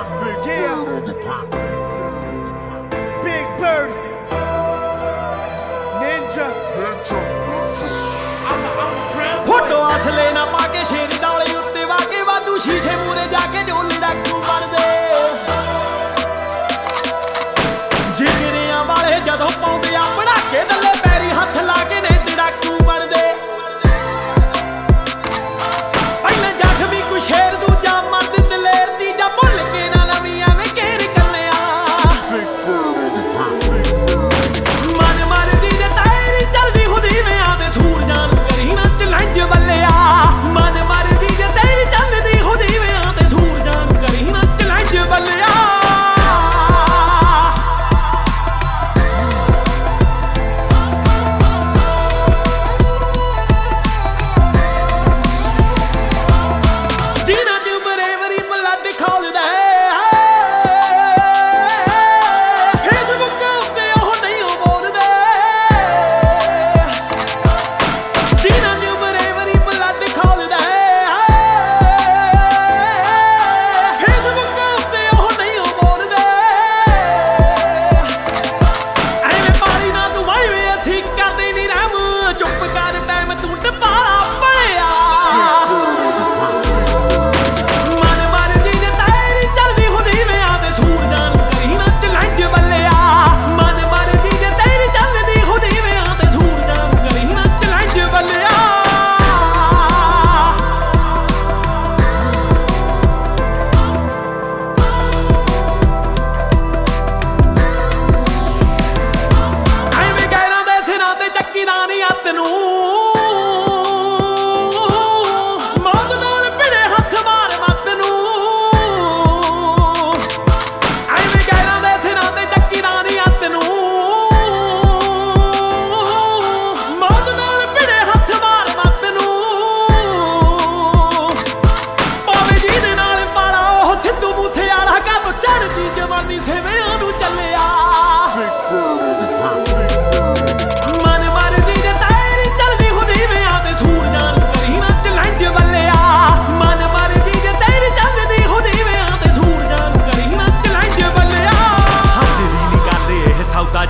Big yeah. Big Bird. Ninja. ਪਾ ਕੇ ਸ਼ੇਰ ਡਾਲੇ ਉੱਤੇ ਵਾਕੇ ਵਾਦੂ ਸ਼ੀਸ਼ੇ ਮੂਰੇ ਜਾ ਕੇ ਜੋ ਲੜਾਕੂ ਬਣਦੇ ਜਿਗਰਿਆਂ ਵਾਲੇ ਜਦੋਂ ਪਾਉਂਦੇ ਆ ਬਣਾ ਕੇ ਦੱਲੇ ਪੈਰੀ ਹੱਥ ਲਾ ਕੇ ਨਹੀਂ ਨੇ ਡਾਕੂ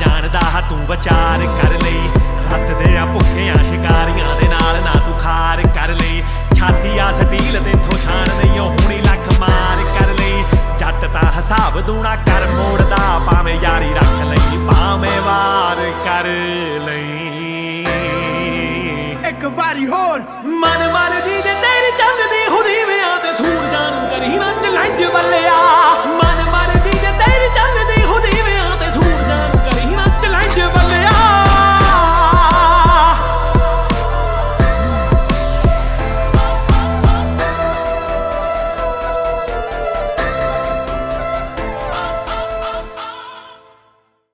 ਜਾਣਦਾ ਹਾਂ ਤੂੰ ਵਿਚਾਰ ਕਰ ਲਈ। ਹੱਥ ਦੇ ਆ ਭੁੱਖਿਆਂ ਸ਼ਿਕਾਰੀਆਂ ਦੇ ਨਾਲ ਨਾ ਤੂੰ ਖਾਰ ਕਰ ਲਈ। ਛਾਤੀ ਆ ਸਟੀਲ ਤੇ ਥੋ ਛਾਣ ਨਹੀਂ ਉਹ ਹੁਣੀ ਲੱਖ ਮਾਰ ਕਰ ਲਈ। ਜੱਟ ਤਾਂ ਹਿਸਾਬ ਦੂਣਾ ਕਰ ਮੋੜਦਾ ਭਾਵੇਂ ਯਾਰੀ ਰੱਖ ਲਈ ਭਾਵੇਂ ਵਾਰ ਕਰ ਲਈ। ਇੱਕ ਵਾਰੀ ਹੋਰ। ਮਨ ਮਨ ਜੀ ਤੇਰੀ ਚੱਲਦੀ ਹੁਦੀ ਵਿਆਂ ਤੇ ਸੂਰ ਜਾਣ ਕਰੀ ਨਾ ਚਲੰਜ ਬੱਲਿਆ